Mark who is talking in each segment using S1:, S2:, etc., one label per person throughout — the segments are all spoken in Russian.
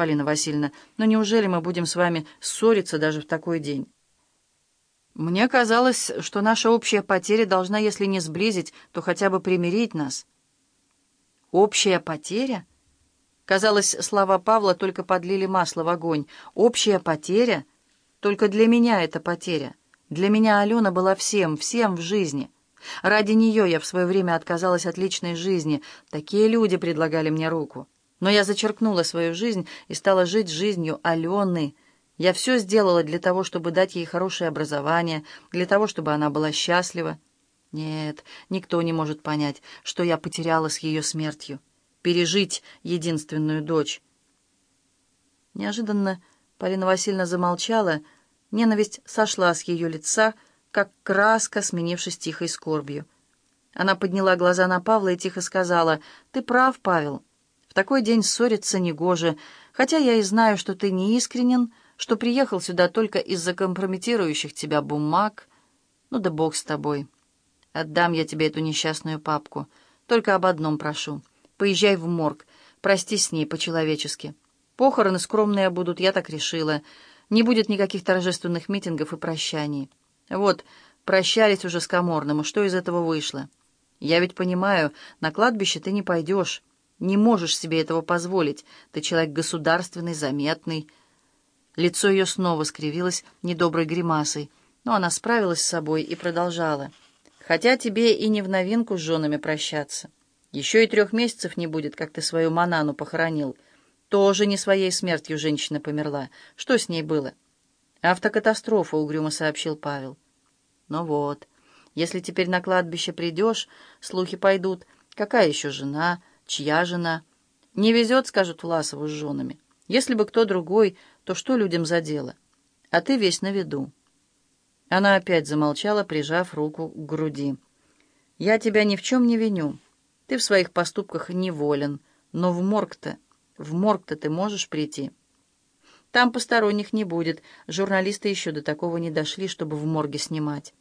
S1: Полина Васильевна, но неужели мы будем с вами ссориться даже в такой день? Мне казалось, что наша общая потеря должна, если не сблизить, то хотя бы примирить нас. Общая потеря? Казалось, слова Павла только подлили масло в огонь. Общая потеря? Только для меня это потеря. Для меня Алена была всем, всем в жизни. Ради нее я в свое время отказалась от личной жизни. Такие люди предлагали мне руку. Но я зачеркнула свою жизнь и стала жить жизнью Алены. Я все сделала для того, чтобы дать ей хорошее образование, для того, чтобы она была счастлива. Нет, никто не может понять, что я потеряла с ее смертью. Пережить единственную дочь. Неожиданно Полина Васильевна замолчала, ненависть сошла с ее лица, как краска, сменившись тихой скорбью. Она подняла глаза на Павла и тихо сказала, «Ты прав, Павел». В такой день ссориться негоже, хотя я и знаю, что ты не искренен, что приехал сюда только из-за компрометирующих тебя бумаг. Ну да бог с тобой. Отдам я тебе эту несчастную папку. Только об одном прошу. Поезжай в морг, прости с ней по-человечески. Похороны скромные будут, я так решила. Не будет никаких торжественных митингов и прощаний. Вот, прощались уже с Каморным, что из этого вышло? Я ведь понимаю, на кладбище ты не пойдешь». Не можешь себе этого позволить. Ты человек государственный, заметный. Лицо ее снова скривилось недоброй гримасой, но она справилась с собой и продолжала. Хотя тебе и не в новинку с женами прощаться. Еще и трех месяцев не будет, как ты свою Манану похоронил. Тоже не своей смертью женщина померла. Что с ней было? Автокатастрофа, угрюмо сообщил Павел. Ну вот, если теперь на кладбище придешь, слухи пойдут. Какая еще жена? Чья жена? Не везет, скажут Власову с женами. Если бы кто другой, то что людям за дело? А ты весь на виду. Она опять замолчала, прижав руку к груди. «Я тебя ни в чем не виню. Ты в своих поступках неволен. Но в морг-то, в морг-то ты можешь прийти. Там посторонних не будет. Журналисты еще до такого не дошли, чтобы в морге снимать.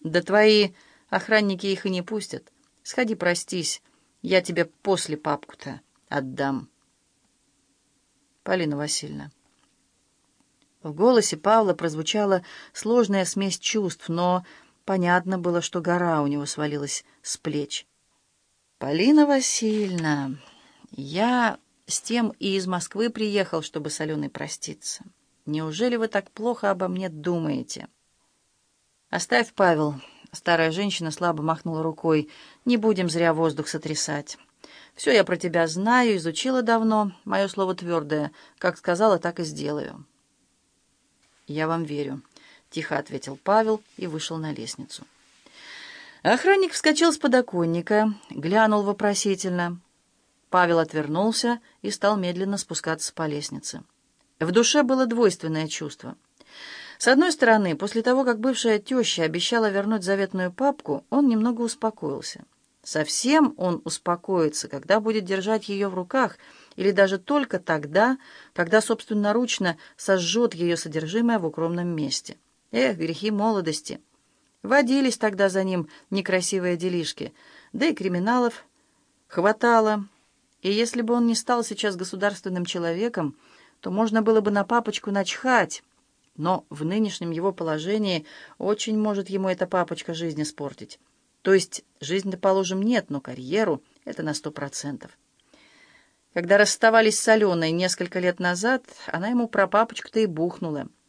S1: Да твои охранники их и не пустят. Сходи, простись. Я тебе после папку-то отдам. Полина Васильевна. В голосе Павла прозвучала сложная смесь чувств, но понятно было, что гора у него свалилась с плеч. «Полина Васильевна, я с тем и из Москвы приехал, чтобы с Аленой проститься. Неужели вы так плохо обо мне думаете?» «Оставь, Павел, Старая женщина слабо махнула рукой. «Не будем зря воздух сотрясать. Все я про тебя знаю, изучила давно. Мое слово твердое. Как сказала, так и сделаю». «Я вам верю», — тихо ответил Павел и вышел на лестницу. Охранник вскочил с подоконника, глянул вопросительно. Павел отвернулся и стал медленно спускаться по лестнице. В душе было двойственное чувство — с одной стороны, после того, как бывшая теща обещала вернуть заветную папку, он немного успокоился. Совсем он успокоится, когда будет держать ее в руках, или даже только тогда, когда собственноручно сожжет ее содержимое в укромном месте. Эх, грехи молодости! Водились тогда за ним некрасивые делишки, да и криминалов хватало. И если бы он не стал сейчас государственным человеком, то можно было бы на папочку начхать, но в нынешнем его положении очень может ему эта папочка жизнь испортить. То есть жизнь, положим, нет, но карьеру — это на сто процентов. Когда расставались с Аленой несколько лет назад, она ему про папочку-то и бухнула.